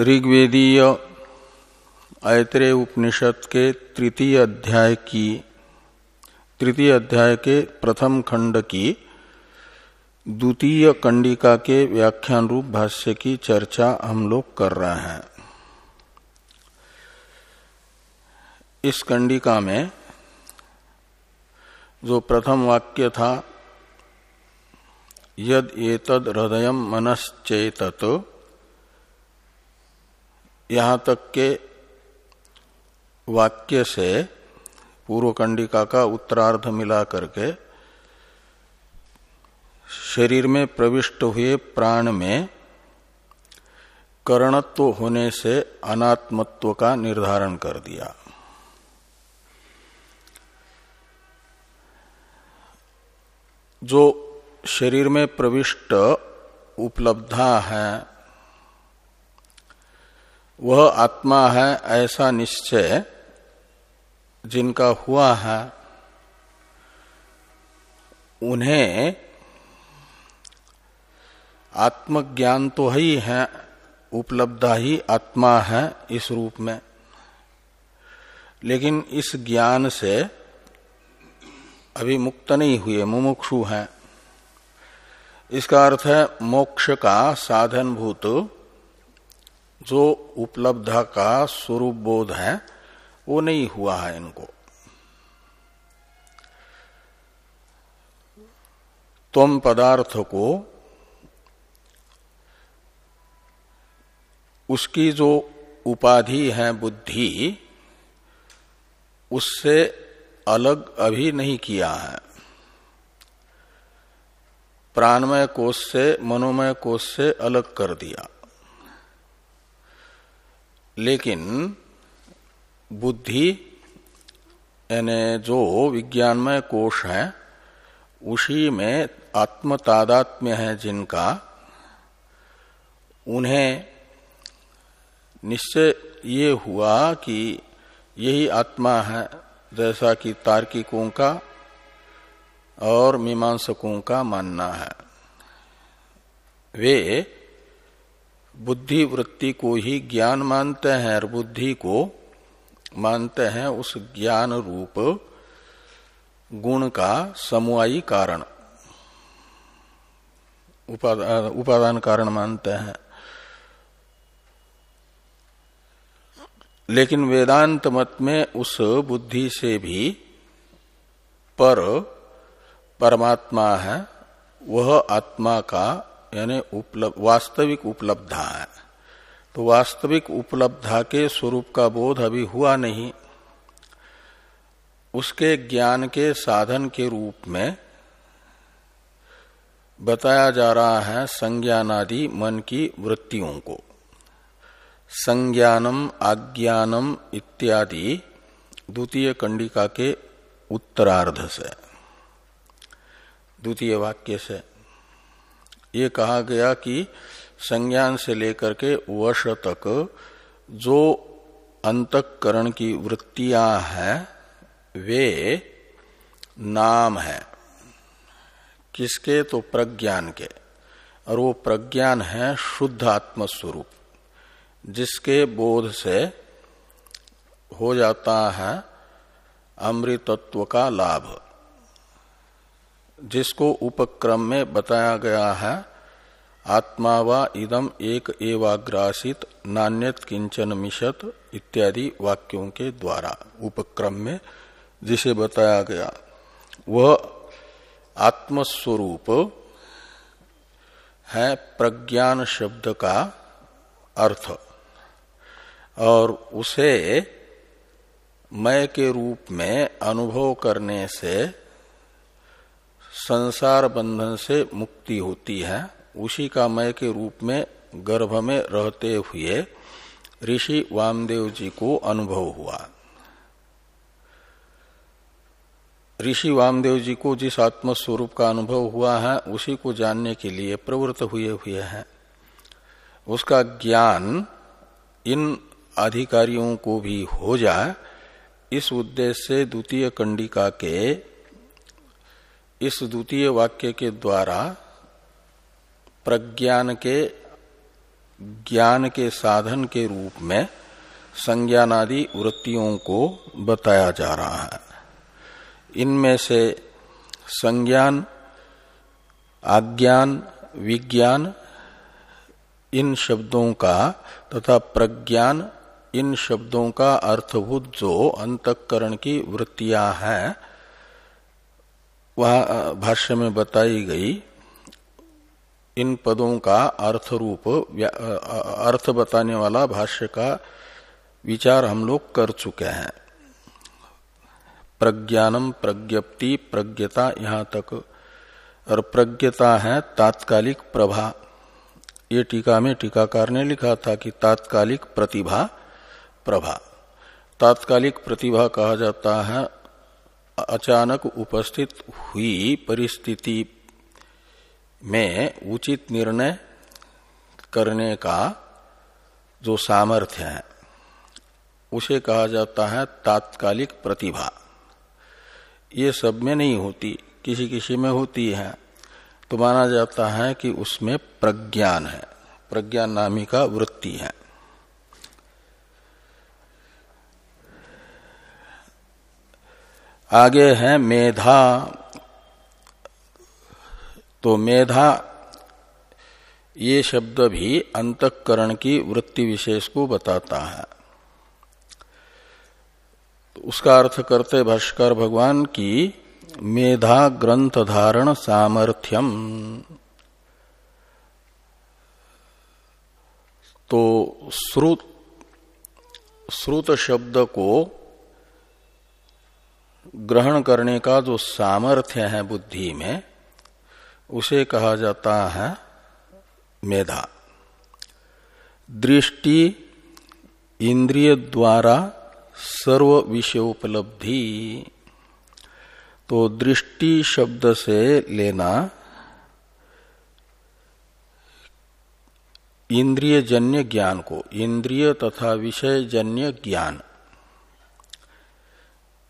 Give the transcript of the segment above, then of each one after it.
ऋग्वेदीय ऐत्रेय उपनिषद के तृतीय अध्याय की, तृतीय अध्याय के प्रथम खंड की द्वितीय कंडिका के व्याख्यान रूप भाष्य की चर्चा हम लोग कर रहे हैं। इस कंडिका में जो प्रथम वाक्य था, यद एतद हृदय मनश्चेत यहाँ तक के वाक्य से पूर्व कंडिका का उत्तरार्ध मिला करके शरीर में प्रविष्ट हुए प्राण में करणत्व होने से अनात्मत्व का निर्धारण कर दिया। जो शरीर में प्रविष्ट उपलब्धा है वह आत्मा है ऐसा निश्चय जिनका हुआ है, उन्हें आत्मज्ञान तो ही है उपलब्धा ही आत्मा है इस रूप में। लेकिन इस ज्ञान से अभी मुक्त नहीं हुए, मुमुक्षु हैं। इसका अर्थ है मोक्ष का साधनभूत जो उपलब्ध का स्वरूप बोध है, वो नहीं हुआ है इनको। तुम पदार्थ को उसकी जो उपाधि है बुद्धि, उससे अलग अभी नहीं किया है। प्राणमय कोष से, मनोमय कोष से अलग कर दिया। लेकिन बुद्धि, यानी जो विज्ञानमय कोष है, उसी में आत्म तादात्म्य है जिनका, उन्हें निश्चय ये हुआ कि यही आत्मा है, जैसा कि तार्किकों का और मीमांसकों का मानना है। वे बुद्धि वृत्ति को ही ज्ञान मानते हैं और बुद्धि को मानते हैं उस ज्ञान रूप गुण का समुआई कारण। उपादान कारण मानते हैं। लेकिन वेदांत मत में उस बुद्धि से भी पर परमात्मा है, वह आत्मा का यानी उपलब्ध वास्तविक उपलब्धा है। तो वास्तविक उपलब्धा के स्वरूप का बोध अभी हुआ नहीं। उसके ज्ञान के साधन के रूप में बताया जा रहा है संज्ञानादि मन की वृत्तियों को। संज्ञानम, आज्ञानम इत्यादि द्वितीय कंडिका के उत्तरार्ध से, द्वितीय वाक्य से। ये कहा गया कि संज्ञान से लेकर के वर्ष तक जो अंतकरण की वृत्तियाँ हैं, वे नाम है। किसके? तो प्रज्ञान के। और वो प्रज्ञान है शुद्ध आत्मस्वरूप, जिसके बोध से हो जाता है अमृतत्व का लाभ। जिसको उपक्रम में बताया गया है, आत्मा व इदम एक एवाग्रासित, नान्यत किंचन मिशत इत्यादि वाक्यों के द्वारा उपक्रम में जिसे बताया गया। वह आत्मस्वरूप है प्रज्ञान शब्द का अर्थ। और उसे मय के रूप में अनुभव करने से संसार बंधन से मुक्ति होती है। उसी का मय के रूप में गर्भ में रहते हुए ऋषि वामदेव जी को अनुभव हुआ। ऋषि वामदेव जी को जिस आत्म स्वरूप का अनुभव हुआ है, उसी को जानने के लिए प्रवृत्त हुए हुए हैं। उसका ज्ञान इन अधिकारियों को भी हो जाए, इस उद्देश्य से द्वितीय कंडिका के इस द्वितीय वाक्य के द्वारा प्रज्ञान के, ज्ञान के साधन के रूप में संज्ञानादि वृत्तियों को बताया जा रहा है। इनमें से संज्ञान, आज्ञान, विज्ञान, इन शब्दों का तथा प्रज्ञान, इन शब्दों का अर्थभूत जो अंतकरण की वृत्तियाँ हैं वह भाष्य में बताई गई, इन पदों का अर्थ रूप अर्थ बताने वाला भाष्य का विचार हम लोग कर चुके हैं। प्रज्ञानम प्रज्ञप्ति प्रज्ञता यहाँ तक। और प्रज्ञता है तात्कालिक प्रभा। ये टीका में टीकाकार ने लिखा था कि तात्कालिक प्रतिभा प्रभा। तात्कालिक प्रतिभा कहा जाता है अचानक उपस्थित हुई परिस्थिति में उचित निर्णय करने का जो सामर्थ्य है, उसे कहा जाता है तात्कालिक प्रतिभा। ये सब में नहीं होती, किसी किसी में होती है। तो माना जाता है कि उसमें प्रज्ञान है, प्रज्ञान नामी का वृत्ति है। आगे है मेधा। तो मेधा, ये शब्द भी अंतकरण की वृत्ति विशेष को बताता है। तो उसका अर्थ करते भाष्कर भगवान की, मेधा ग्रंथ धारण सामर्थ्यम। तो श्रुत श्रुत शब्द को ग्रहण करने का जो सामर्थ्य है बुद्धि में, उसे कहा जाता है मेधा। दृष्टि इंद्रिय द्वारा सर्व विषयोपलब्धि तो दृष्टि शब्द से लेना इंद्रिय जन्य ज्ञान को, इंद्रिय तथा विषय जन्य ज्ञान।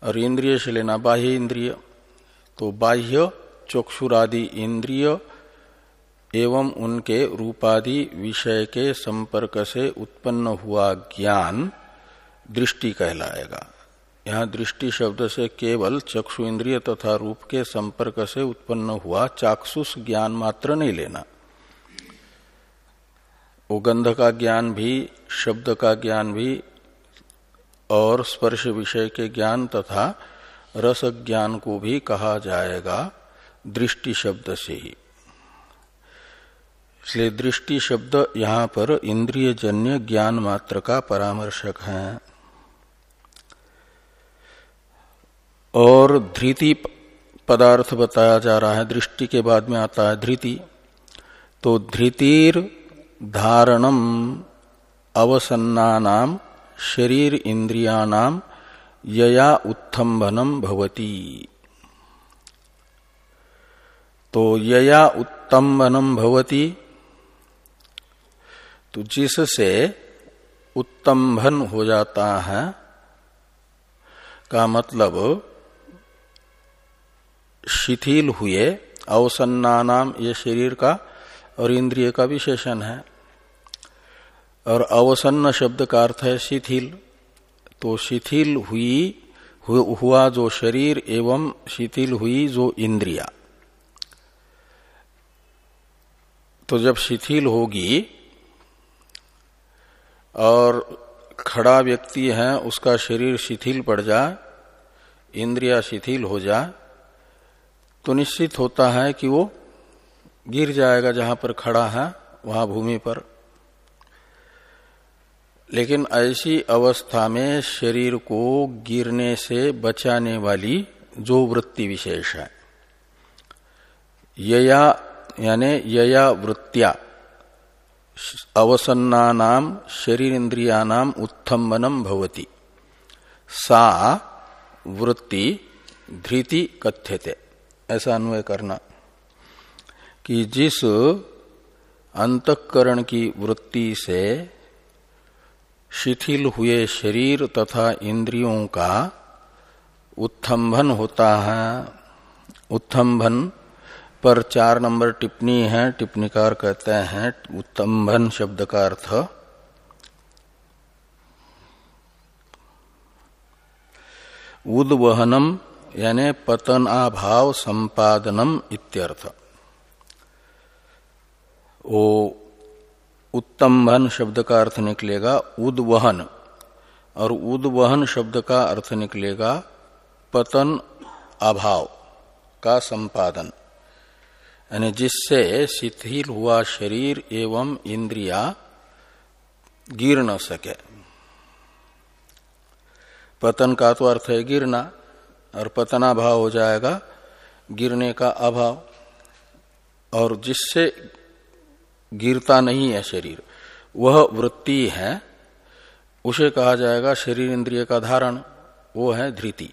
और इंद्रिय से लेना बाह्य इंद्रिय। तो बाह्य चक्षुरादि इंद्रिय एवं उनके रूपादि विषय के संपर्क से उत्पन्न हुआ ज्ञान दृष्टि कहलाएगा। यहाँ दृष्टि शब्द से केवल चक्षु इंद्रिय तथा रूप के संपर्क से उत्पन्न हुआ चाक्षुष ज्ञान मात्र नहीं लेना। वो गंध का ज्ञान भी, शब्द का ज्ञान भी और स्पर्श विषय के ज्ञान तथा रस ज्ञान को भी कहा जाएगा दृष्टि शब्द से ही। इसलिए दृष्टि शब्द यहाँ पर इंद्रिय जन्य ज्ञान मात्र का परामर्शक है। और धृति पदार्थ बताया जा रहा है, दृष्टि के बाद में आता है धृति। तो धृतिर धारणम अवसन्ना नाम शरीर इंद्रियाणाम यया उत्थम्भनम भवती। तो यया उत्तम्भनम भवती तो जिससे उत्तम्भन हो जाता है, का मतलब शिथिल हुए अवसन्ना नाम ये शरीर का और इंद्रिय का विशेषण है। और अवसन्न शब्द का अर्थ है शिथिल। तो शिथिल हुई हुआ जो शरीर एवं शिथिल हुई जो इंद्रिया। तो जब शिथिल होगी और खड़ा व्यक्ति है, उसका शरीर शिथिल पड़ जाए इंद्रिया शिथिल हो जाए तो निश्चित होता है कि वो गिर जाएगा जहाँ पर खड़ा है, वहाँ भूमि पर। लेकिन ऐसी अवस्था में शरीर को गिरने से बचाने वाली जो वृत्ति विशेष है, यया, यानी यया वृत्तिया, अवसन्ना नाम शरीर इंद्रिया नाम उत्थम्बनम भवती। सा वृत्ति धृति कथ्यते। ऐसा अन्वय करना कि जिस अंतकरण की वृत्ति से शिथिल हुए शरीर तथा इंद्रियों का उत्थम्भन होता है। उत्थम्भन पर चार नंबर टिप्पणी है। टिप्पणीकार कहते हैं उत्तम्भन शब्द का अर्थ, उद्वहनम, यानी पतनाभाव संपादनम इत्यर्थ। वो उत्तम्भन शब्द का अर्थ निकलेगा उद्वहन, और उद्वहन शब्द का अर्थ निकलेगा पतन अभाव का संपादन। यानी जिससे शिथिल हुआ शरीर एवं इंद्रिया गिर न सके। पतन का तो अर्थ है गिरना, और पतनाभाव हो जाएगा गिरने का अभाव। और जिससे गिरता नहीं है शरीर। वह वृत्ति है, उसे कहा जाएगा शरीर इंद्रिय का धारण, वो है धृति।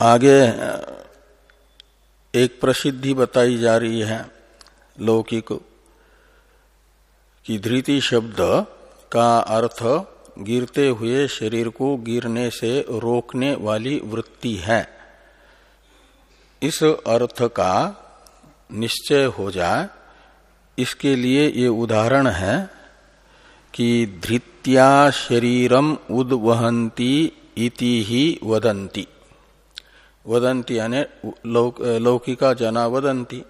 आगे, एक प्रसिद्धि बताई जा रही है लौकिक कि धृति शब्द का अर्थ गिरते हुए शरीर को गिरने से रोकने वाली वृत्ति है। इस अर्थ का निश्चय हो जाए इसके लिए ये उदाहरण है कि धृत्या शरीरम उद्वहंती इति ही वदंती। वदंती यानी लौक, लौकिका जना वदंती।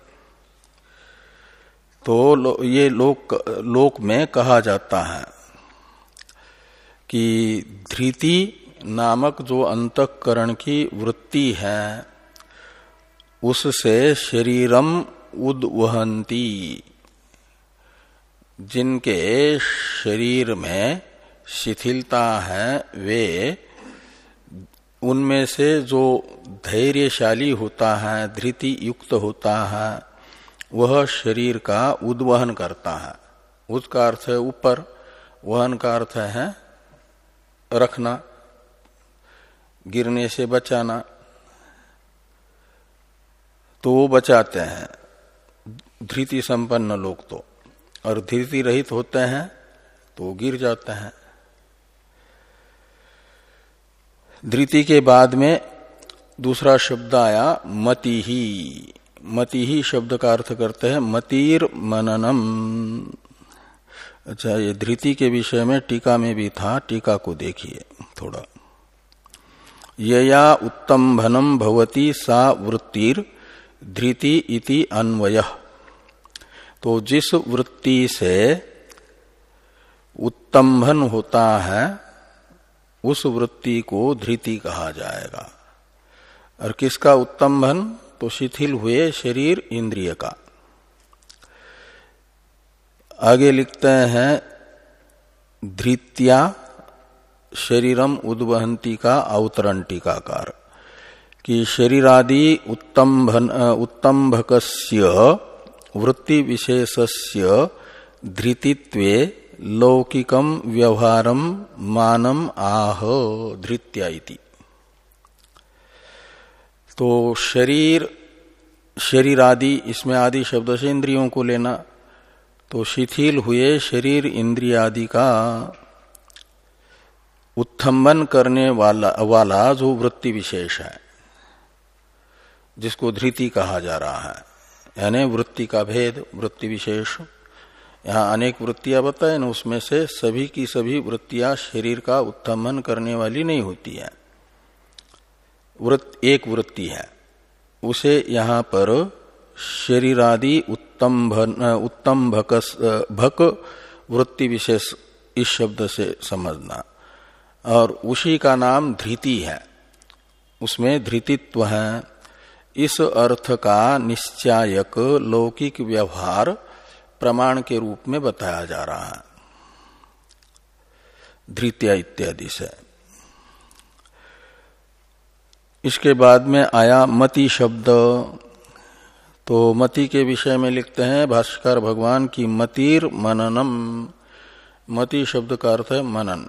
तो लो, ये लोक लोक में कहा जाता है कि धृति नामक जो अंतकरण की वृत्ति है उससे शरीरम उद्वहंती। जिनके शरीर में शिथिलता है, वे उनमें से जो धैर्यशाली होता है धृति युक्त होता है, वह शरीर का उद्वहन करता है। उसका अर्थ है ऊपर, वहन का अर्थ है रखना, गिरने से बचाना। तो वो बचाते हैं। धृति संपन्न लोग तो। और धृति रहित होते हैं तो गिर जाते हैं। धृति के बाद में दूसरा शब्द आया मति ही मति ही शब्द का अर्थ करते हैं, मतिर मननम। अच्छा ये धृति के विषय में टीका में भी था, टीका को देखिए थोड़ा। यया उत्तम भनम भवती सा वृत्तिर। धृति इति अन्वय। तो जिस वृत्ति से उत्तम्भन होता है, उस वृत्ति को धृति कहा जाएगा। और किसका उत्तम्भन तो शिथिल हुए शरीर इंद्रिय का। आगे लिखते हैं, धृत्या शरीरम उद्वहंती का अवतरण टीकाकार। कि शरीरादि उत्तम्भक वृत्ति विशेषस्य धृतित्वे लौकिकम व्यवहारम मानम आह, धृत्या तो शरीर शरीर आदि इसमें आदि शब्द से इंद्रियों को लेना तो शिथिल हुए शरीर इंद्रिय आदि का उत्थम्बन करने वाला वाला जो वृत्ति विशेष है। जिसको धृति कहा जा रहा है। यानी वृत्ति का भेद, वृत्ति विशेष। यहाँ अनेक वृत्तियाँ बताए, न उसमें से सभी की सभी वृत्तियाँ शरीर का उत्थमन करने वाली नहीं होती है। वृत्त, एक वृत्ति है। उसे यहाँ पर शरीरादि उत्तम उत्तम भक भक वृत्ति विशेष इस शब्द से समझना। और उसी का नाम धृति है। उसमें धृतित्व है इस अर्थ का निश्चायक लौकिक व्यवहार प्रमाण के रूप में बताया जा रहा है। धृत्या इत्यादि से। इसके बाद में आया मति शब्द। तो मति के विषय में लिखते हैं, भाष्कर भगवान की मतिर मननम। मति शब्द का अर्थ है मनन।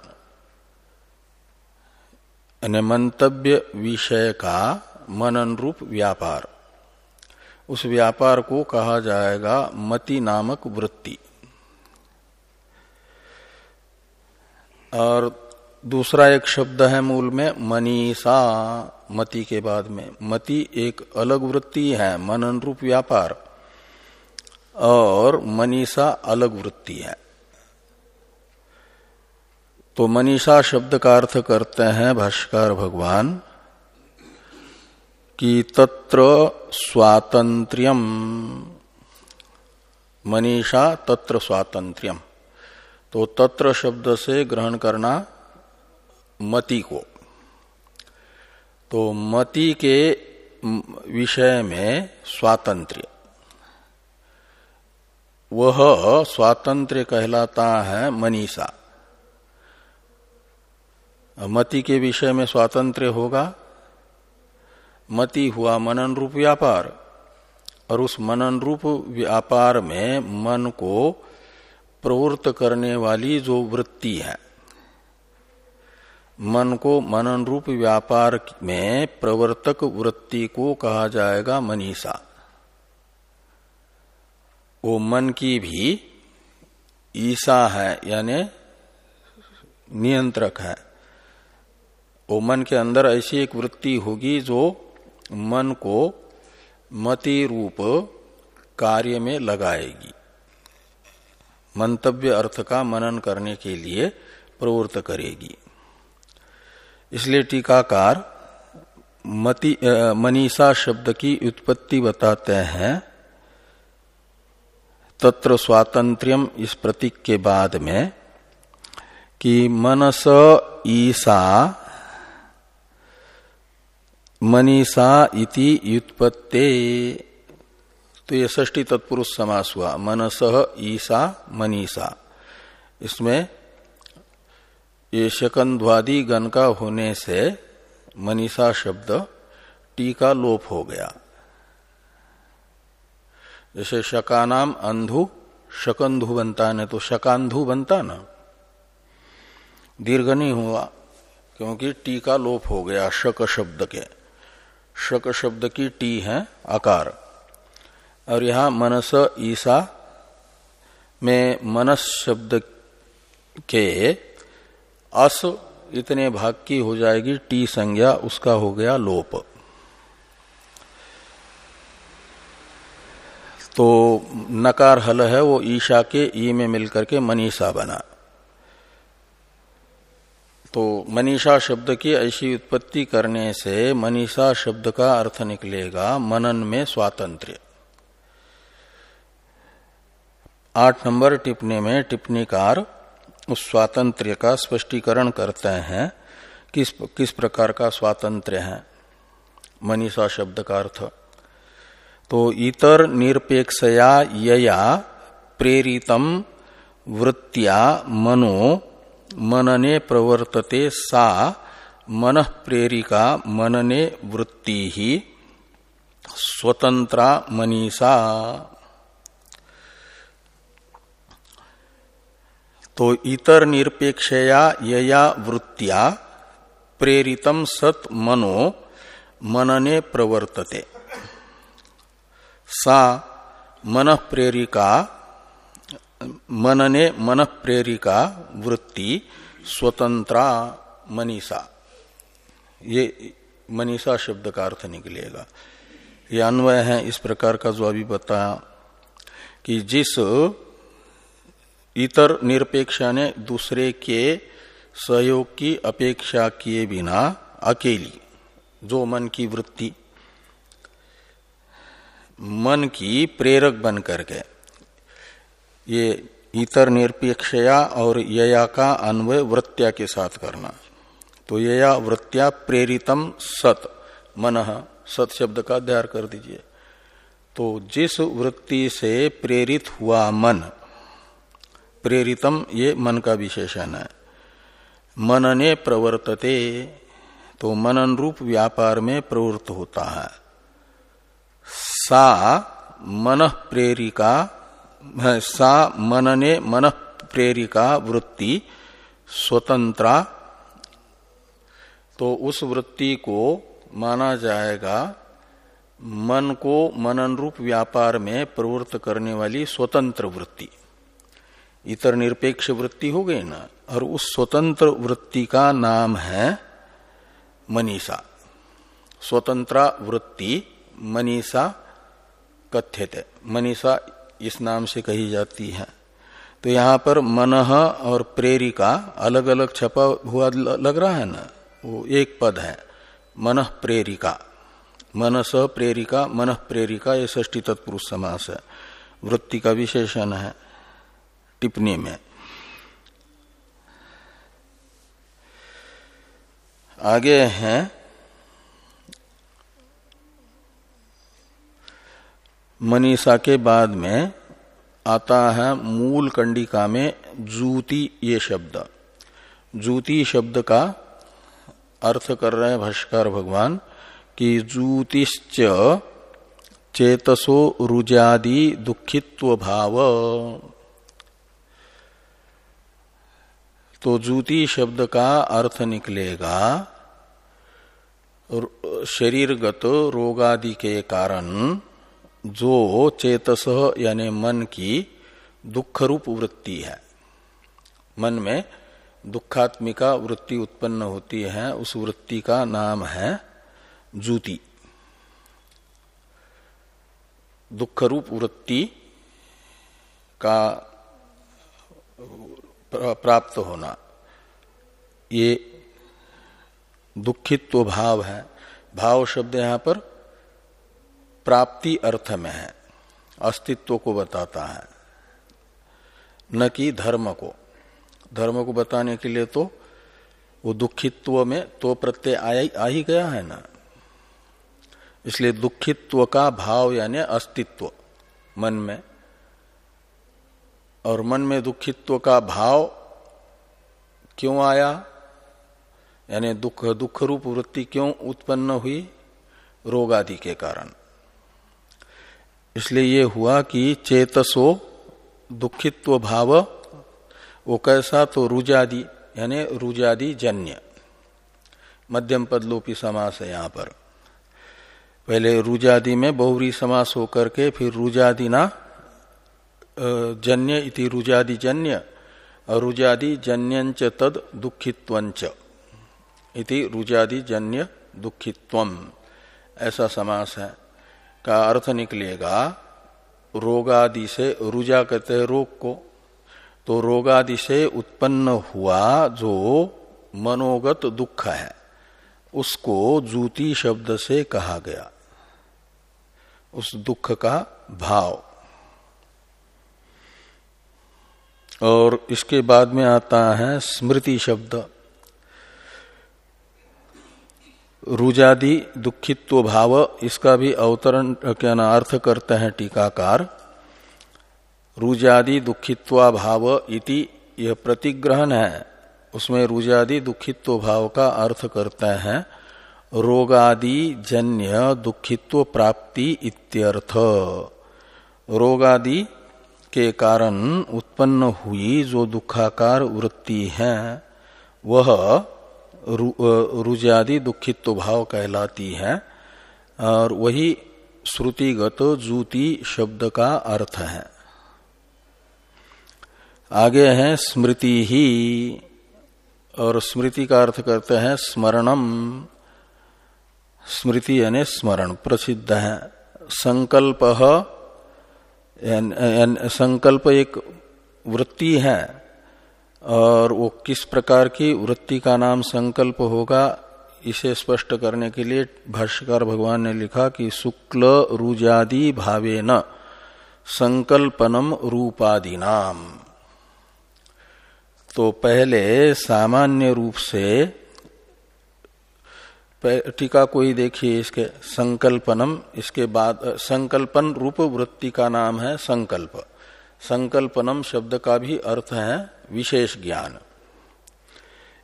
मंतव्य विषय का मनन रूप व्यापार। उस व्यापार को कहा जाएगा मति नामक वृत्ति। और दूसरा एक शब्द है मूल में मनीषा, मति के बाद में। मति एक अलग वृत्ति है, मनन रूप व्यापार। और मनीषा अलग वृत्ति है। तो मनीषा शब्द का अर्थ करते हैं, भाष्कर भगवान कि तत्र स्वातंत्र्यम मनीषा, तत्र स्वातंत्र्यम तो तत्र शब्द से ग्रहण करना मति को। तो मति के विषय में स्वातंत्र्य। वह स्वातंत्र्य कहलाता है मनीषा। मति के विषय में स्वातंत्र्य होगा मति हुआ मनन रूप व्यापार, और उस मनन रूप व्यापार में मन को प्रवृत्त करने वाली जो वृत्ति है, मन को मनन रूप व्यापार में प्रवर्तक वृत्ति को कहा जाएगा मनीषा। वो मन की भी ईसा है, यानी नियंत्रक है। वो मन के अंदर ऐसी एक वृत्ति होगी जो मन को मति रूप कार्य में लगाएगी। मंतव्य अर्थ का मनन करने के लिए प्रवृत्त करेगी। इसलिए टीकाकार मति मनीषा शब्द की उत्पत्ति बताते हैं, तत्र स्वातंत्र्यम इस प्रतीक के बाद में कि मनस ईसा मनीषा इति युत्पत्ते तो ये ष्टी तत्पुरुष समास हुआ। मनस ईसा, मनीषा। इसमें ये शकंध्वादी गण का होने से मनीषा शब्द टी का लोप हो गया। जैसे शकानाम अंधु, शकंधु बनता है तो शकांधु बनता ना। दीर्घ नहीं हुआ, क्योंकि टी का लोप हो गया शक शब्द के। शक शब्द की टी है, आकार। और यहाँ मनस ईसा में मनस शब्द के अस इतने भाग की हो जाएगी, टी संज्ञा, उसका हो गया लोप। तो नकार हल है, वो ईशा के ई में मिलकर के मनीषा बना। तो मनीषा शब्द की ऐसी उत्पत्ति करने से मनीषा शब्द का अर्थ निकलेगा मनन में स्वातंत्र्य। आठ नंबर टिप्पणी में टिप्पणीकार उस स्वातंत्र्य का स्पष्टीकरण करते हैं। किस किस प्रकार का स्वातंत्र्य है? मनीषा शब्द का अर्थ। तो इतर निरपेक्षया यया प्रेरितम वृत्तिया मनो मनने प्रवर्तते सा, मन प्रेरिका मनने वृत्ति ही स्वतंत्रा मनीषा। तो इतर निरपेक्षया यया वृत्तिया प्रेरितम सत मनो मनने प्रवर्तते। सा, मन प्रेरिका मनने मन प्रेरिका वृत्ति स्वतंत्रा मनीषा। ये मनीषा शब्द का अर्थ निकलेगा। ये अन्वय है इस प्रकार का जो अभी बताया कि जिस इतर निरपेक्ष ने दूसरे के सहयोग की अपेक्षा किए बिना अकेली, जो मन की वृत्ति, मन की प्रेरक बन करके ये इतर निरपेक्षया और यया का अन्वय वृत्या के साथ करना। तो यया वृत्या प्रेरितम सत, मन, सत शब्द का अध्यय कर दीजिए। तो जिस वृत्ति से प्रेरित हुआ मन, प्रेरितम ये मन का विशेषण है। मनने प्रवर्तते तो मनन रूप व्यापार में प्रवृत्त होता है। सा मन प्रेरिका सा मनने मन प्रेरिका वृत्ति स्वतंत्रा। तो उस वृत्ति को माना जाएगा मन को मनन रूप व्यापार में प्रवृत्त करने वाली स्वतंत्र वृत्ति। इतर निरपेक्ष वृत्ति हो गई ना, और उस स्वतंत्र वृत्ति का नाम है मनीषा। स्वतंत्र वृत्ति मनीषा कथ्यते। मनीषा इस नाम से कही जाती है। तो यहाँ पर मन और प्रेरिका अलग अलग छपा हुआ लग रहा है ना? वो एक पद है। मन प्रेरिका। मनस प्रेरिका, मन प्रेरिका, ये ष्टी तत्पुरुष समास है। वृत्ति का विशेषण है टिप्पणी में। आगे हैं मनीषा के बाद में आता है मूल कंडिका में जूति ये शब्द। जूति शब्द का अर्थ कर रहे हैं भाष्कर भगवान कि जूतिश्च चेतसो रुजादि दुखित्व भाव तो जूति शब्द का अर्थ निकलेगा शरीरगत रोगादि के कारण जो चेतस यानी मन की दुख रूप वृत्ति है। मन में दुखात्मिका वृत्ति उत्पन्न होती है, उस वृत्ति का नाम है जूति दुख रूप वृत्ति का प्राप्त होना, ये दुखित्व भाव है। भाव शब्द यहाँ पर प्राप्ति अर्थ में है, अस्तित्व को बताता है, न कि धर्म को। धर्म को बताने के लिए तो वो दुखित्व में तो प्रत्यय आ ही गया है ना। इसलिए दुखित्व का भाव यानी अस्तित्व, मन में। और मन में दुखित्व का भाव क्यों आया? यानी दुख दुख रूप वृत्ति क्यों उत्पन्न हुई? रोग आदि के कारण। इसलिए ये हुआ कि चेतसो, दुखित्व भाव, वो कैसा तो रुजादि, यानी रुजादि जन्य। मध्यम पदलोपी समास है यहाँ पर। पहले रुजादि में बहुरी समास होकर के फिर रुजादिना जन्य इति रुजादि जन्य और रुजादि जन्यंच तद दुखित्वंच इति रुजादि जन्य दुखित्वम। ऐसा समास है। का अर्थ निकलेगा, रोगादि से रुजा कहते हैं रोग को। तो रोगादि से उत्पन्न हुआ जो मनोगत दुख है, उसको जूती शब्द से कहा गया। उस दुख का भाव। और इसके बाद में आता है स्मृति शब्द। रुजादि दुखित्व भाव इसका भी अवतरण, क्या ना अर्थ करते हैं टीकाकार। रुजादि दुखित्वा भाव इति यह प्रतिग्रहण है। उसमें रुजादि दुखित्व भाव का अर्थ करते हैं। रोगादि, जन्य, दुखित्व प्राप्ति इत्यर्थ। रोगादि के कारण उत्पन्न हुई जो दुखाकार वृत्ति है, वह रुजादि दुखित्व भाव कहलाती है, और वही श्रुतिगत जूति शब्द का अर्थ है। आगे है स्मृति ही, और स्मृति का अर्थ करते हैं स्मरणम। स्मृति यानी स्मरण, प्रसिद्ध है। संकल्प संकल्प एक वृत्ति है और वो किस प्रकार की वृत्ति का नाम संकल्प होगा, इसे स्पष्ट करने के लिए भाष्यकार भगवान ने लिखा कि शुक्ल रुजादि भावे न संकल्पनम रूपादि नाम तो पहले सामान्य रूप से टीका कोई देखिए इसके, संकल्पनम, इसके बाद, संकल्पन रूप वृत्ति का नाम है संकल्प। संकल्पनम शब्द का भी अर्थ है विशेष ज्ञान।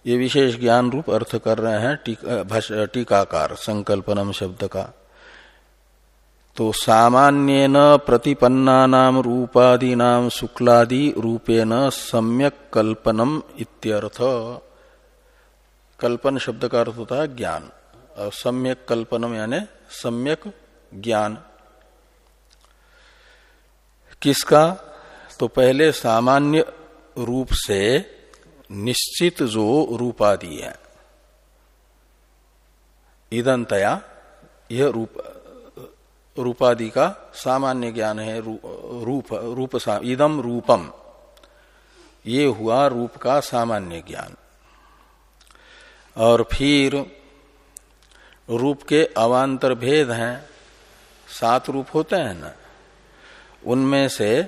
ये विशेष ज्ञान रूप अर्थ कर रहे हैं टीका, टीकाकार संकल्पनम शब्द का। तो सामान्य प्रतिपन्ना नाम रूपादि नाम शुक्लादि रूपेण सम्यक कल्पनम इत्यर्थ। कल्पन शब्द का अर्थ होता है ज्ञान। और सम्यक कल्पनम यानी सम्यक ज्ञान। किसका? तो पहले सामान्य रूप से निश्चित जो रूपादि है। ईदंतया यह रूप, रूपादि का सामान्य ज्ञान है रूप रूप इदम रूपम। ये हुआ रूप का सामान्य ज्ञान। और फिर रूप के अवान्तर भेद हैं, सात रूप होते हैं ना। उनमें से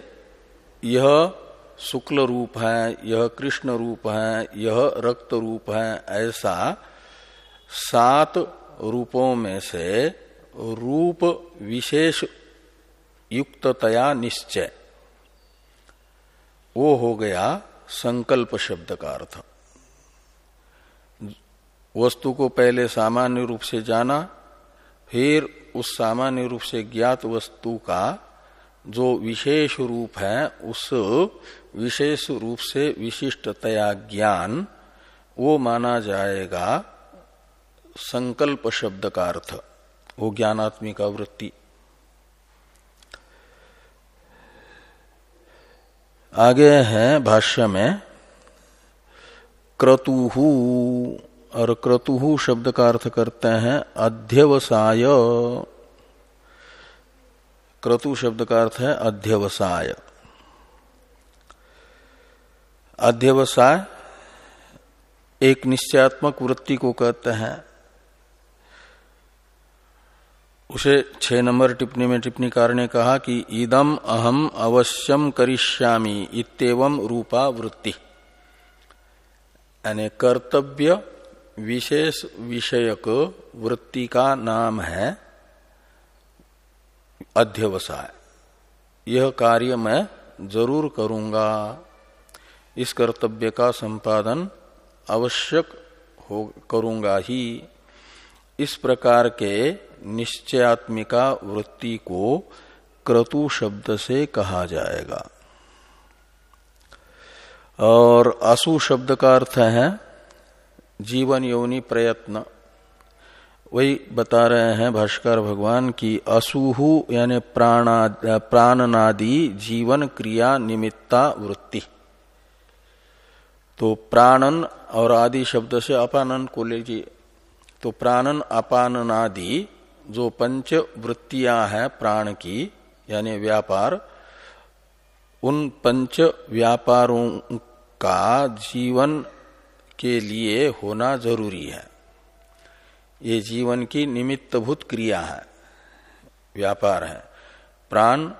यह शुक्ल रूप है, यह कृष्ण रूप है, यह रक्त रूप है, ऐसा सात रूपों में से रूप विशेष युक्ततया निश्चय। वो हो गया संकल्प शब्द का अर्थ। वस्तु को पहले सामान्य रूप से जाना, फिर उस सामान्य रूप से ज्ञात वस्तु का जो विशेष रूप है, उस विशेष रूप से विशिष्टतया ज्ञान, वो माना जाएगा संकल्प शब्द का अर्थ, वो ज्ञानात्मिका वृत्ति आगे है भाष्य में, क्रतुहु, और क्रतुहु शब्द का अर्थ करते हैं, अध्यवसाय। क्रतु शब्द का अर्थ है अध्यवसाय। अध्यवसाय एक निश्चयात्मक वृत्ति को कहते हैं। उसे छह नंबर टिप्पणी में टिप्पणी कार ने कहा कि इदम अहम अवश्यम करिष्यामी इतम रूपा वृत्ति। यानी कर्तव्य विशेष विषयक वृत्ति का नाम है। अध्यवसाय यह कार्य मैं ज़रूर करूँगा। इस कर्तव्य का संपादन आवश्यक हो, करूँगा ही। इस प्रकार के निश्चयात्मिका वृत्ति को क्रतु शब्द से कहा जाएगा। और असु शब्द का अर्थ है, जीवन यौनी प्रयत्न। वही बता रहे हैं भाष्कर भगवान की असुहु यानी प्राणनादि जीवन क्रिया निमित्ता वृत्ति। तो प्राणन और आदि शब्द से अपानन को लीजिए। तो प्राणन अपाननादि जो पंच वृत्तियाँ हैं प्राण की, यानी व्यापार, उन पंच व्यापारों का जीवन के लिए होना ज़रूरी है। ये जीवन की निमित्तभूत क्रिया है, व्यापार है। प्राण,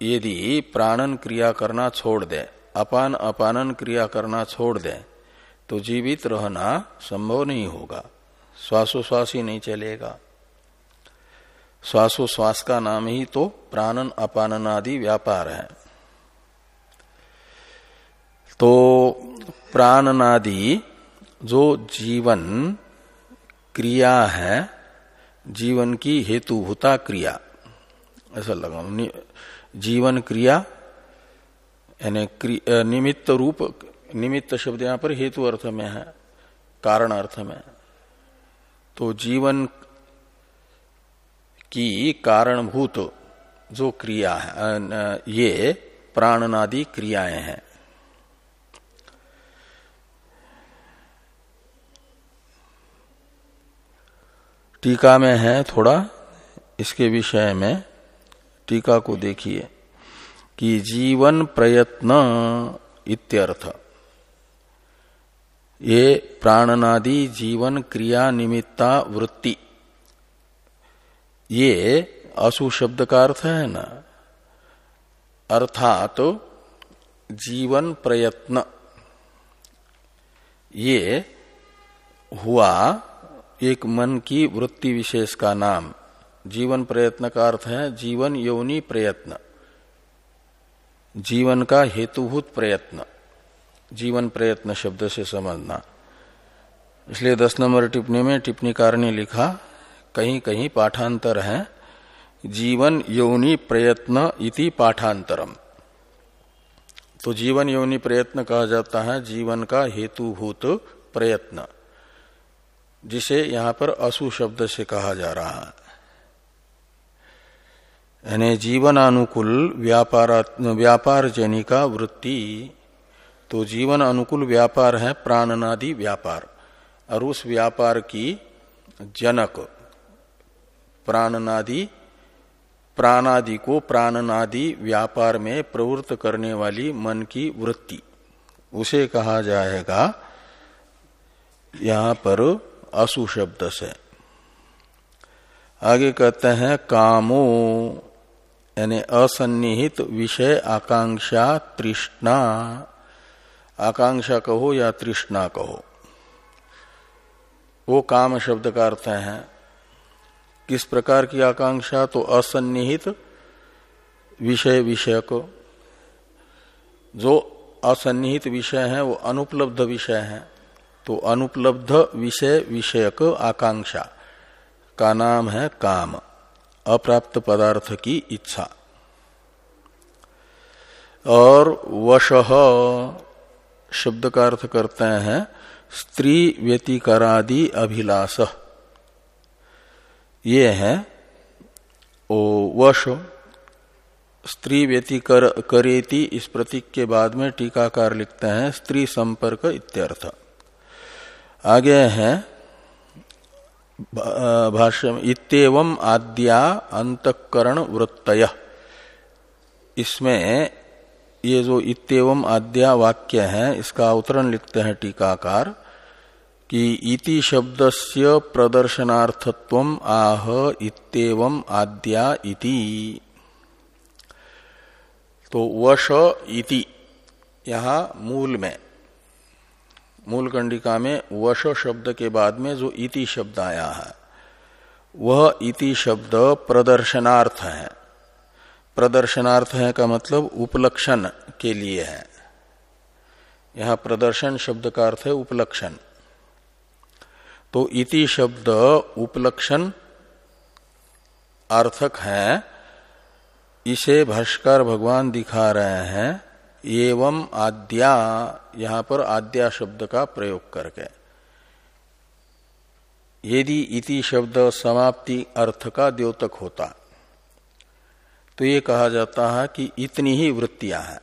यदि प्राणन क्रिया करना छोड़ दे, अपान अपानन क्रिया करना छोड़ दे तो जीवित रहना संभव नहीं होगा। श्वासोश्वास ही नहीं चलेगा। श्वासोश्वास का नाम ही तो प्राणन अपानन आदि व्यापार है। तो प्राणनादि, जो जीवन क्रिया है, जीवन की हेतुभूता क्रिया। ऐसा लगा जीवन क्रिया, यानी निमित्त रूप, निमित्त शब्द यहाँ पर हेतु अर्थ में है, कारण अर्थ में। तो जीवन की कारणभूत जो क्रिया है ये प्राणनादि क्रियाएँ हैं। टीका में है थोड़ा, इसके विषय में टीका को देखिए, कि जीवन प्रयत्न इत्यर्थ। ये प्राणनादि जीवन क्रिया निमित्ता वृत्ति। ये असु शब्द का अर्थ है ना? अर्थात तो जीवन प्रयत्न। ये हुआ एक मन की वृत्ति विशेष का नाम। जीवन प्रयत्न का अर्थ है जीवन यौनी प्रयत्न। जीवन का हेतुभूत प्रयत्न। जीवन प्रयत्न शब्द से समझना। इसलिए दस नंबर टिप्पणी में टिप्पणीकार ने लिखा कहीं कहीं पाठांतर है, जीवन यौनी प्रयत्न इति पाठांतरम। तो जीवन यौनी प्रयत्न कहा जाता है, जीवन का हेतुभूत प्रयत्न। जिसे यहाँ पर असु शब्द से कहा जा रहा है। यानी जीवनानुकूल व्यापार व्यापार जनिका वृत्ति तो जीवन अनुकूल व्यापार है, प्राणनादि व्यापार। और उस व्यापार की जनक, प्राणनादि, प्राणादि को प्राणनादि व्यापार में प्रवृत्त करने वाली मन की वृत्ति। उसे कहा जाएगा, यहाँ पर असु शब्द से। आगे कहते हैं, कामो, यानी असन्निहित विषय आकांक्षा तृष्णा। आकांक्षा कहो या तृष्णा कहो? वो काम शब्द का अर्थ है, किस प्रकार की आकांक्षा? तो असन्निहित विषय विषय को जो असन्निहित विषय है, वो अनुपलब्ध विषय है। तो अनुपलब्ध विषय विषयक आकांक्षा। का नाम है काम। अप्राप्त पदार्थ की इच्छा। और वश शब्द का अर्थ करते हैं, स्त्री व्यतिकरादि अभिलाष। ये है, ओ वश, स्त्री व्यतिकर करेति इस प्रतीक के बाद में टीकाकार लिखते हैं, स्त्री संपर्क इत्यर्थ। आगे है भाष्य में इतम आद्या अंतकरण वृत्तय। इसमें ये जो इतम आद्या वाक्य है, इसका अवतरण लिखते हैं टीकाकार, कि इति शब्द से प्रदर्शनार्थत्व आह इतम आद्या इति। तो वश इति, यहाँ मूल में। मूल कंडिका में वश शब्द के बाद में जो इति शब्द आया है, वह इति शब्द प्रदर्शनार्थ है। प्रदर्शनार्थ है का मतलब उपलक्षण के लिए है। यहाँ प्रदर्शन शब्द का अर्थ है उपलक्षण। तो इति शब्द उपलक्षण अर्थक है। इसे भाष्कर भगवान दिखा रहे हैं। एवं आद्या, यहाँ पर आद्या शब्द का प्रयोग करके। यदि इति शब्द समाप्ति अर्थ का द्योतक होता तो ये कहा जाता है कि इतनी ही वृत्तियाँ हैं,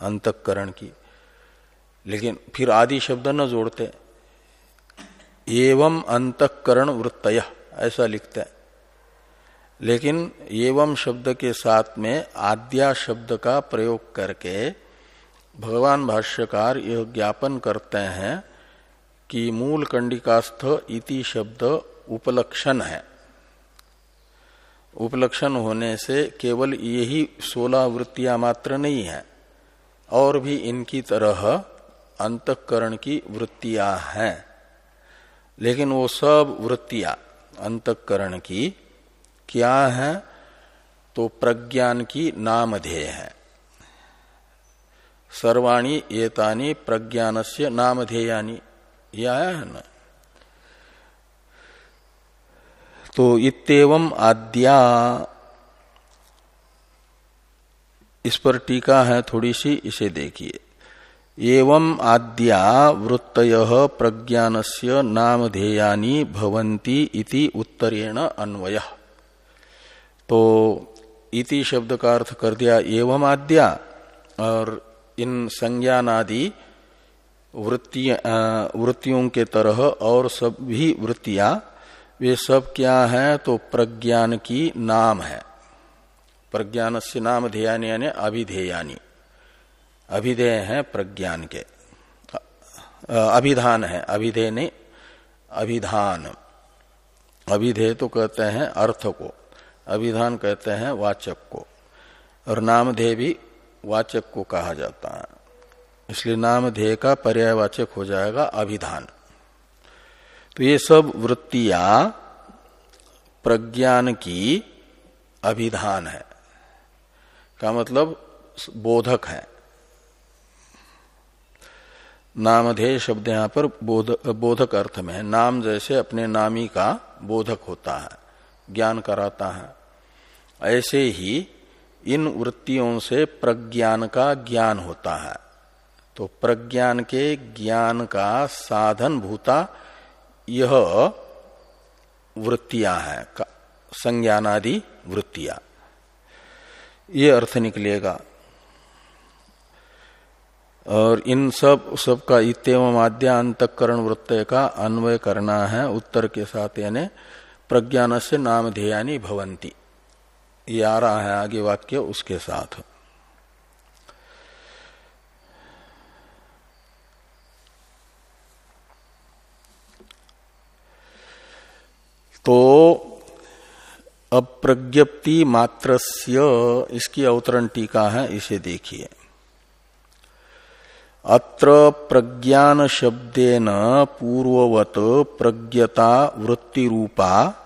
अंतकरण की। लेकिन फिर आदि शब्द न जोड़ते। एवं अंतकरण वृत्तय, ऐसा लिखते हैं। लेकिन एवं शब्द के साथ में आद्या शब्द का प्रयोग करके भगवान भाष्यकार यह ज्ञापन करते हैं कि मूल कंडिकास्थ इति शब्द उपलक्षण है। उपलक्षण होने से केवल यही सोलह वृत्तियाँ मात्र नहीं है, और भी इनकी तरह अंतकरण की वृत्तियाँ हैं। लेकिन वो सब वृत्तियाँ, अंतकरण की क्या है तो प्रज्ञान की नामधेय है। सर्वाणी एतानी प्रज्ञान से नामधेयानी। यह आया है ना? तो इतम आद्या। इस पर टीका है थोड़ी सी, इसे देखिए। एवं आद्या वृत्त प्रज्ञान से नामधेयानी भवंती इति उत्तरेण अन्वय। तो इति शब्द का अर्थ कर दिया, एवं आद्या, और इन संज्ञानादि वृत्तियों के तरह और सब भी वृत्तियाँ, वे सब क्या है? तो प्रज्ञान की नाम है। प्रज्ञान से नाम ध्ययानी यानी अभिधेयानी। अभिधेय है प्रज्ञान के। अभिधान है। अभिधेय नहीं, अभिधान। अभिधेय तो कहते हैं अर्थ को। अभिधान कहते हैं वाचक को और नामधेय भी वाचक को कहा जाता है। इसलिए नामधेय का पर्यायवाचक हो जाएगा अभिधान। तो ये सब वृत्तियाँ प्रज्ञान की अभिधान है। का मतलब बोधक है। नामधेय शब्द यहाँ पर बोध, बोधक अर्थ में है। नाम जैसे अपने नामी का बोधक होता है ज्ञान कराता है। ऐसे ही इन वृत्तियों से प्रज्ञान का ज्ञान होता है। तो प्रज्ञान के ज्ञान का साधन भूता यह वृत्तियाँ हैं संज्ञानादि वृत्तियाँ। ये अर्थ निकलेगा। और इन सब सब का इतम आद्यांतकरण वृत्त का अन्वय करना है, उत्तर के साथ यानी प्रज्ञान से नाम ध्ययानी भवंती ये आ रहा है आगे वाक्य उसके साथ। तो अप्रज्ञप्ति मात्रस्य इसकी अवतरण टीका है, इसे देखिए। अत्र प्रज्ञान शब्देन पूर्ववत प्रज्ञता वृत्ति रूपा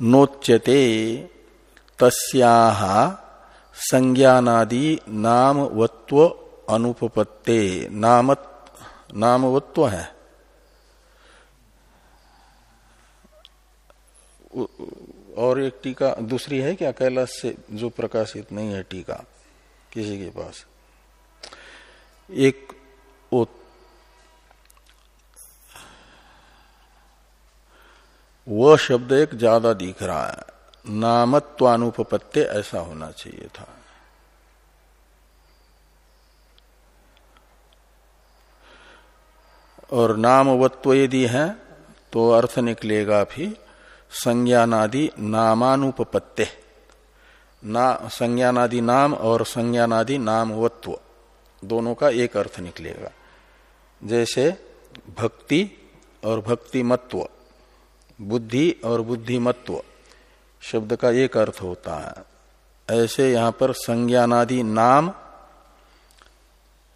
नोच्यते। तस्याह नामवत्व अनुपपत्ते। नामत, नामवत्व है। और एक टीका, दूसरी है क्या? कैलाश से जो प्रकाशित नहीं है टीका, किसी के पास। एक वह शब्द एक ज़्यादा दिख रहा है। नामत्वानुपत्य ऐसा होना चाहिए था। और नामवत्व यदि है तो अर्थ निकलेगा भी संज्ञानादि नामानुपत्य ना, संज्ञानादि नाम और संज्ञानादि नामवत्व, दोनों का एक अर्थ निकलेगा। जैसे भक्ति और भक्तिमत्व। बुद्धि और बुद्धिमत्व शब्द का एक अर्थ होता है। ऐसे यहाँ पर संज्ञानादि नाम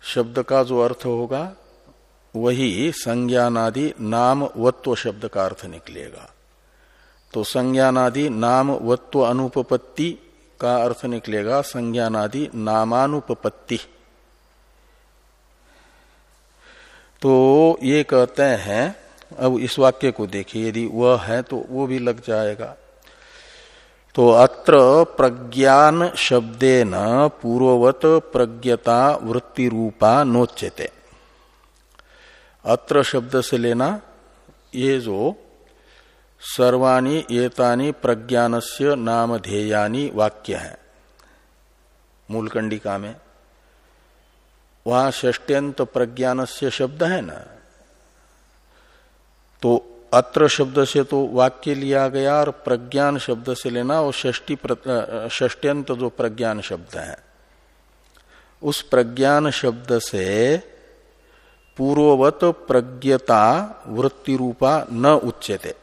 शब्द का जो अर्थ होगा, वही संज्ञानादि नाम वत्व शब्द का अर्थ निकलेगा। तो संज्ञानादि नाम वत्व अनुपपत्ति का अर्थ निकलेगा, संज्ञानादि नामानुपपत्ति। तो ये कहते हैं अब इस वाक्य को देखिए, यदि वह है तो वो भी लग जाएगा। तो अत्र प्रज्ञान शब्देन पूर्ववत प्रज्ञता वृत्ति रूपा नोच्यते। अत्र शब्द से लेना, ये जो सर्वाणी एतानी प्रज्ञानस्य नामधेयानी वाक्य है, मूलकंडिका में, वहाँ ष्ट्यंत प्रज्ञान से शब्द है ना? तो अत्र शब्द से तो वाक्य लिया गया और प्रज्ञान शब्द से लेना और ष्टी ष्ट्यंत जो प्रज्ञान शब्द है। उस प्रज्ञान शब्द से पूर्ववत प्रज्ञता वृत्ति रूपा न उच्यते।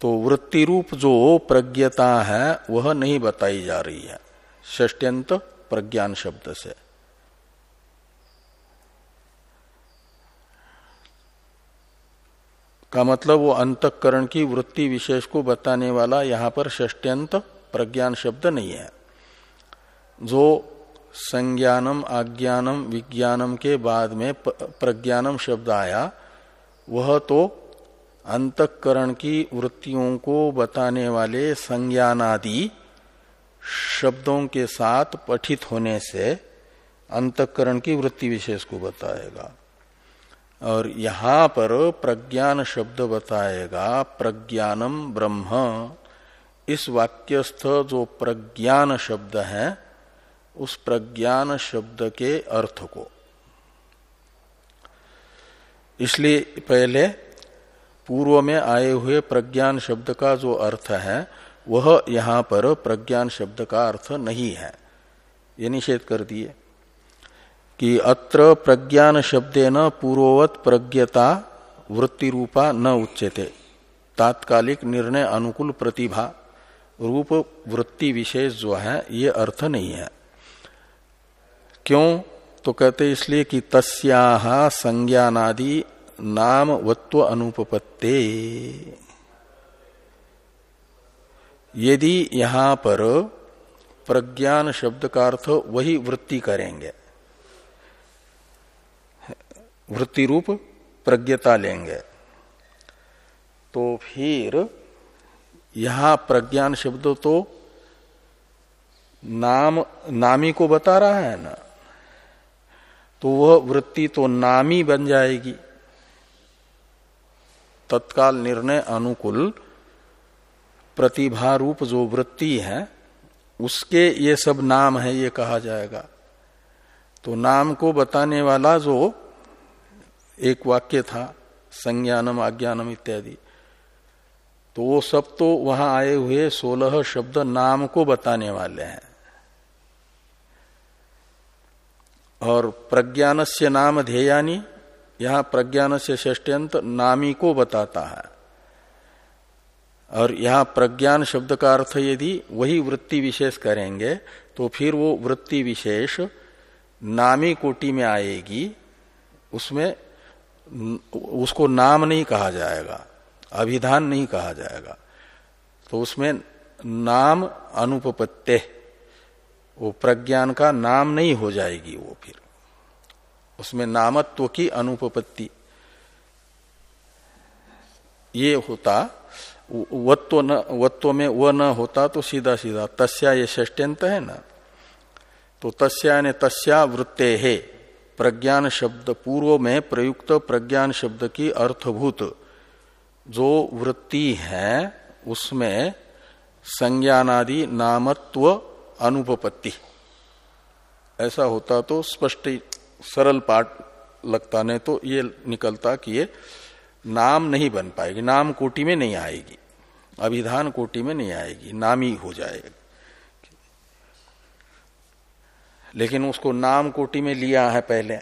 तो वृत्ति रूप जो प्रज्ञता है, वह नहीं बताई जा रही है। ष्ट्यंत प्रज्ञान शब्द से। का मतलब वो अंतकरण की वृत्ति विशेष को बताने वाला यहाँ पर ष्ट्यंत प्रज्ञान शब्द नहीं है। जो संज्ञानम, आज्ञानम, विज्ञानम के बाद में प्रज्ञानम शब्द आया, वह तो अंतकरण की वृत्तियों को बताने वाले संज्ञानादि शब्दों के साथ पठित होने से अंतकरण की वृत्ति विशेष को बताएगा। और यहाँ पर प्रज्ञान शब्द बताएगा, प्रज्ञानम ब्रह्म। इस वाक्यस्थ जो प्रज्ञान शब्द है, उस प्रज्ञान शब्द के अर्थ को। इसलिए पहले पूर्व में आए हुए प्रज्ञान शब्द का जो अर्थ है, वह यहाँ पर प्रज्ञान शब्द का अर्थ नहीं है। ये निषेध कर दिए। कि अत्र प्रज्ञान न पूर्ववत प्रज्ञता वृत्ति रूपा न उच्चते तात्कालिक निर्णय अनुकूल प्रतिभा, रूप वृत्ति विशेष जो है, ये अर्थ नहीं है। क्यों? तो कहते इसलिए कि तस्या संज्ञानादि नाम वत्व अनुपत्ते यदि यहाँ पर प्रज्ञान शब्द का अर्थ वही वृत्ति करेंगे वृत्ति रूप प्रज्ञता लेंगे। तो फिर यहाँ प्रज्ञान शब्द तो नाम, नामी को बता रहा है ना? तो वह वृत्ति तो नामी बन जाएगी। तत्काल निर्णय अनुकूल प्रतिभा रूप जो वृत्ति है, उसके ये सब नाम है, ये कहा जाएगा। तो नाम को बताने वाला जो एक वाक्य था, संज्ञानम, आज्ञानम इत्यादि। तो वो सब तो वहाँ आए हुए सोलह शब्द नाम को बताने वाले हैं। और प्रज्ञान से नाम ध्येयानी, यहाँ प्रज्ञान से ष्टंत नामी को बताता है। और यहाँ प्रज्ञान शब्द का अर्थ यदि वही वृत्ति विशेष करेंगे तो फिर वो वृत्ति विशेष नामी कोटि में आएगी, उसमें उसको नाम नहीं कहा जाएगा, अभिधान नहीं कहा जाएगा। तो उसमें नाम अनुपत्य वो प्रज्ञान का नाम नहीं हो जाएगी वो फिर। उसमें नामत्व की अनुपपत्ति। ये होता, वत्व न, वत्व में व न होता तो सीधा सीधा, तस्या ये ष्ट्यंत है ना? तो तस्या ने तस्या वृत्ते है। प्रज्ञान शब्द, पूर्व में प्रयुक्त प्रज्ञान शब्द की अर्थभूत। जो वृत्ति है, उसमें संज्ञानादि नामत्व अनुपपत्ति। ऐसा होता तो स्पष्ट, सरल पाठ लगता, नहीं तो ये निकलता कि ये नाम नहीं बन पाएगी, नाम कोटि में नहीं आएगी, अभिधान कोटि में नहीं आएगी, नामी हो जाएगी। लेकिन उसको नाम कोटि में लिया है पहले।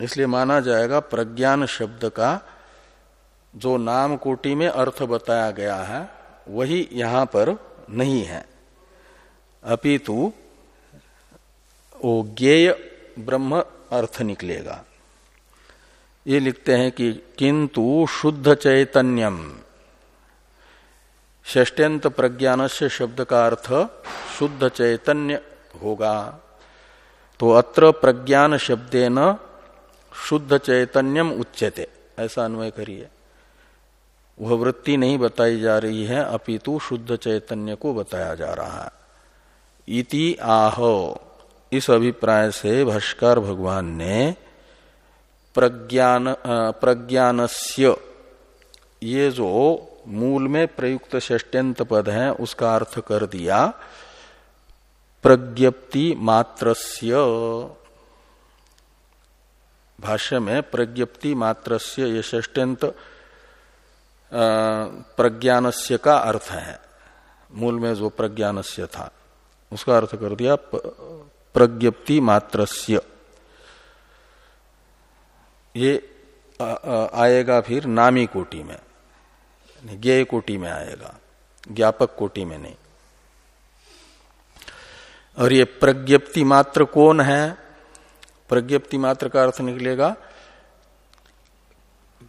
इसलिए माना जाएगा प्रज्ञान शब्द का जो नाम कोटि में अर्थ बताया गया है, वही यहाँ पर नहीं है। अपितु वो ज्ञेय ब्रह्म अर्थ निकलेगा। ये लिखते हैं कि किंतु शुद्ध चैतन्यम ष्ट्यंत प्रज्ञान से शब्द का अर्थ शुद्ध चैतन्य होगा। तो अत्र प्रज्ञान शब्दे न शुद्ध चैतन्यम उच्चते ऐसा अन्वय करिए। वह वृत्ति नहीं बताई जा रही है, अपितु शुद्ध चैतन्य को बताया जा रहा है। इति आह। इस अभिप्राय से भाष्कर भगवान ने प्रज्ञान प्रज्ञानस्य, ये जो मूल में प्रयुक्त षष्ट्यंत पद है, उसका अर्थ कर दिया। प्रज्ञप्ति मात्रस्य। भाष्य में प्रज्ञप्ति मात्रस्य ये षष्ट्यंत प्रज्ञानस्य का अर्थ है। मूल में जो प्रज्ञानस्य था, उसका अर्थ कर दिया प्रज्ञप्ति मात्रस्य। ये आएगा फिर नामी कोटि में ज्ञेय कोटि में आएगा, ज्ञापक कोटि में नहीं। और ये प्रज्ञप्ति मात्र कौन है? प्रज्ञप्ति मात्र का अर्थ निकलेगा,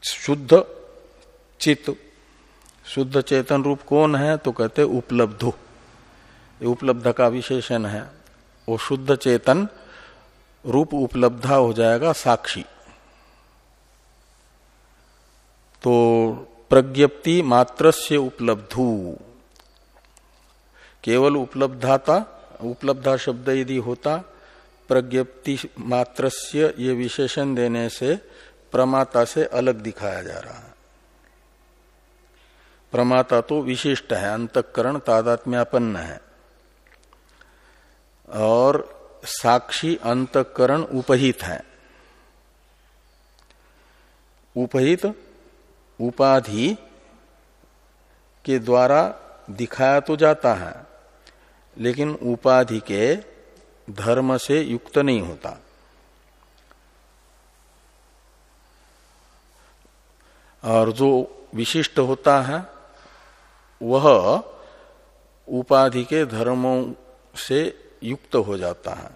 शुद्ध चित्त। शुद्ध चेतन रूप कौन है? तो कहते उपलब्धु। उपलब्ध का विशेषण है। वो शुद्ध चेतन रूप उपलब्धा हो जाएगा साक्षी। तो प्रज्ञप्ति मात्र से उपलब्धु। केवल उपलब्धाता उपलब्धा शब्द यदि होता, प्रज्ञप्ति मात्र ये विशेषण देने से प्रमाता से अलग दिखाया जा रहा है। प्रमाता तो विशिष्ट है, अंतकरण तादात्म्यापन्न है। और साक्षी अंतकरण उपहित है। उपहित, उपाधि के द्वारा दिखाया तो जाता है। लेकिन उपाधि के धर्म से युक्त नहीं होता। और जो विशिष्ट होता है, वह उपाधि के धर्मों से युक्त हो जाता है।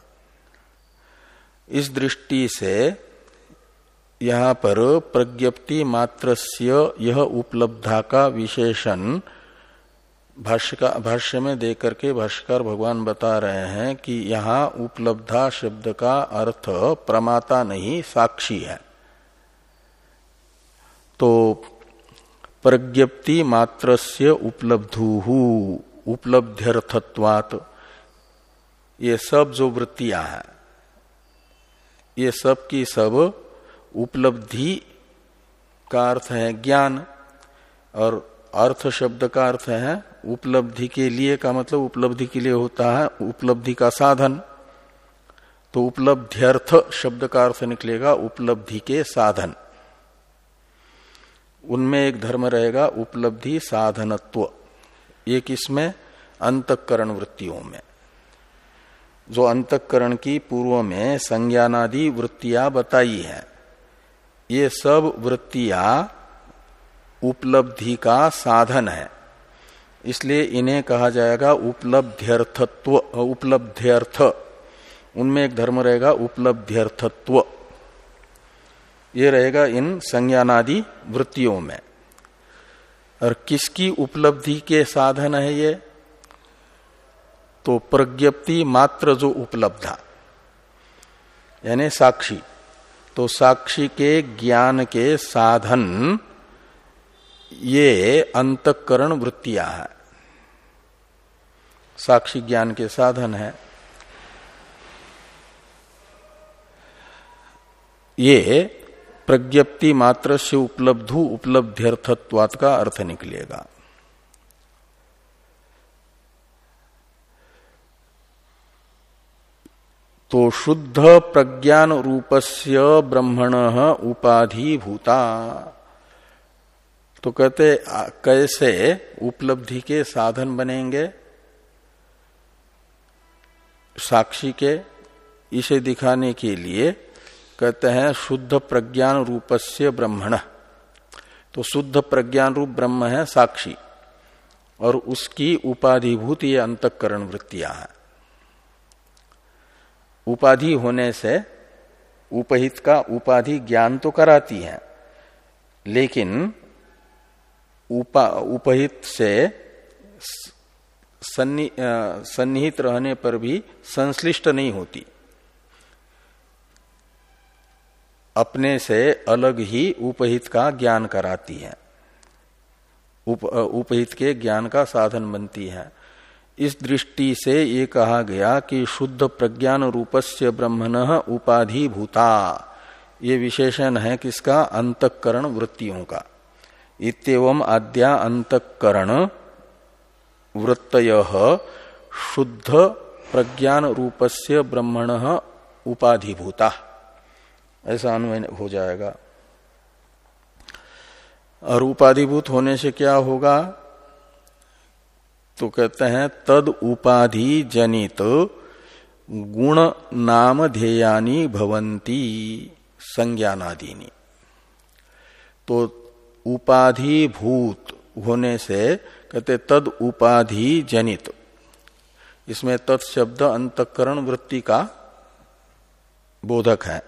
इस दृष्टि से यहाँ पर प्रज्ञप्ति मात्रस्य यह उपलब्धा का विशेषण भाष्य का भाष्य में दे करके भाष्यकार भगवान बता रहे हैं कि यहाँ उपलब्धा शब्द का अर्थ प्रमाता नहीं, साक्षी है। तो प्रज्ञप्ति मात्रस्य उपलब्धु, उपलब्ध्यर्थत्वात, ये सब जो वृत्तियाँ हैं, ये सब की सब उपलब्धि का अर्थ है ज्ञान, और अर्थ शब्द का अर्थ है उपलब्धि के लिए का मतलब उपलब्धि के लिए होता है, उपलब्धि का साधन। तो उपलब्ध्यर्थ शब्द का अर्थ निकलेगा उपलब्धि के साधन। उनमें एक धर्म रहेगा उपलब्धि साधनत्व। एक इसमें अंतकरण वृत्तियों में। जो अंतकरण की पूर्व में संज्ञानादि वृत्तियाँ बताई है, ये सब वृत्तियाँ उपलब्धि का साधन है। इसलिए इन्हें कहा जाएगा उपलब्ध्यर्थत्व, उपलब्ध्यर्थ। उनमें एक धर्म रहेगा उपलब्ध्यर्थत्व। ये रहेगा इन संज्ञानादि वृत्तियों में। और किसकी उपलब्धि के साधन है ये? तो प्रज्ञप्ति मात्र जो उपलब्धा, यानी साक्षी। तो साक्षी के ज्ञान के साधन, ये अंतकरण वृत्तियाँ है। साक्षी ज्ञान के साधन है। ये प्रज्ञप्ति मात्र से उपलब्धु उपलब्ध्यर्थत्वात का अर्थ निकलेगा। तो शुद्ध प्रज्ञान रूपस्य ब्रह्मण उपाधि भूता तो कहते कैसे उपलब्धि के साधन बनेंगे? साक्षी के इसे दिखाने के लिए कहते हैं शुद्ध प्रज्ञान रूपस्य ब्रह्मण। तो शुद्ध प्रज्ञान रूप ब्रह्म है साक्षी और उसकी उपाधिभूत ये अंतकरण वृत्तियाँ हैं। उपाधि होने से उपहित का उपाधि ज्ञान तो कराती है लेकिन उपा, उपहित से सन्नि, सन्निहित रहने पर भी संश्लिष्ट नहीं होती। अपने से अलग ही उपहित का ज्ञान कराती है। उप, उपहित के ज्ञान का साधन बनती है। इस दृष्टि से ये कहा गया कि शुद्ध प्रज्ञान रूपस्य ब्रह्मण उपाधि भूता ये विशेषण है किसका? अंतकरण वृत्तियों का। इतम आद्या अंतकरण वृत्त शुद्ध प्रज्ञान रूपस्य ब्रह्मण उपाधिभूता। ऐसा अन्वय हो जाएगा। और उपाधिभूत होने से क्या होगा? तो कहते हैं, तद उपाधि जनित गुण नाम ध्येयानी भवंती संज्ञानादीनी। तो उपाधि भूत होने से कहते, तद उपाधि जनित। इसमें तत्शब्द अंतकरण वृत्ति का बोधक है।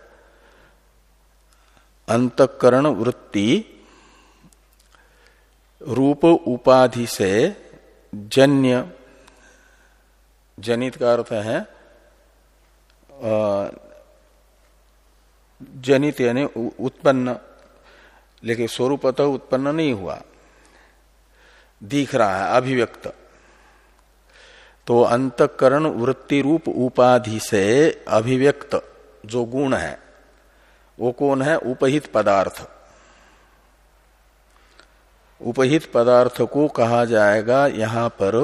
अंतकरण वृत्ति रूप उपाधि से जन्य, जनित का अर्थ है जनित यानी उत्पन्न। लेकिन स्वरूपतः उत्पन्न नहीं हुआ। दिख रहा है अभिव्यक्त। तो अंतकरण वृत्ति रूप उपाधि से अभिव्यक्त जो गुण है वो कौन है? उपहित पदार्थ। उपहित पदार्थ को कहा जाएगा यहाँ पर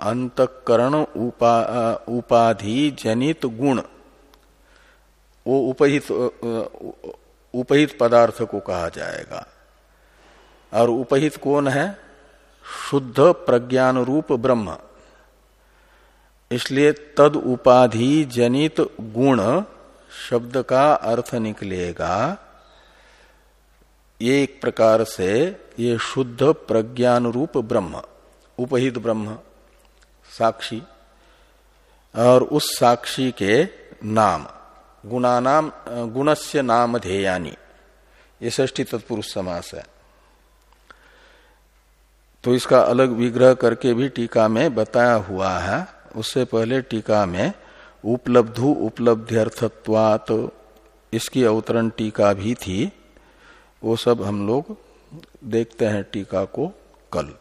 अंतकरण उपा, उपाधि जनित गुण। वो उपहित उपहित पदार्थ को कहा जाएगा। और उपहित कौन है? शुद्ध प्रज्ञान रूप ब्रह्म। इसलिए तद उपाधि जनित गुण शब्द का अर्थ निकलेगा। ये एक प्रकार से ये शुद्ध प्रज्ञान रूप ब्रह्म, उपहित ब्रह्म, साक्षी, और उस साक्षी के नाम, गुणानाम, गुणस्य नाम ध्येयानी। ये ष्टी तत्पुरुष समास है। तो इसका अलग विग्रह करके भी टीका में बताया हुआ है। उससे पहले टीका में उपलब्धु उपलब्ध्यर्थत्वात इसकी अवतरण टीका भी थी। वो सब हम लोग देखते हैं टीका को कल।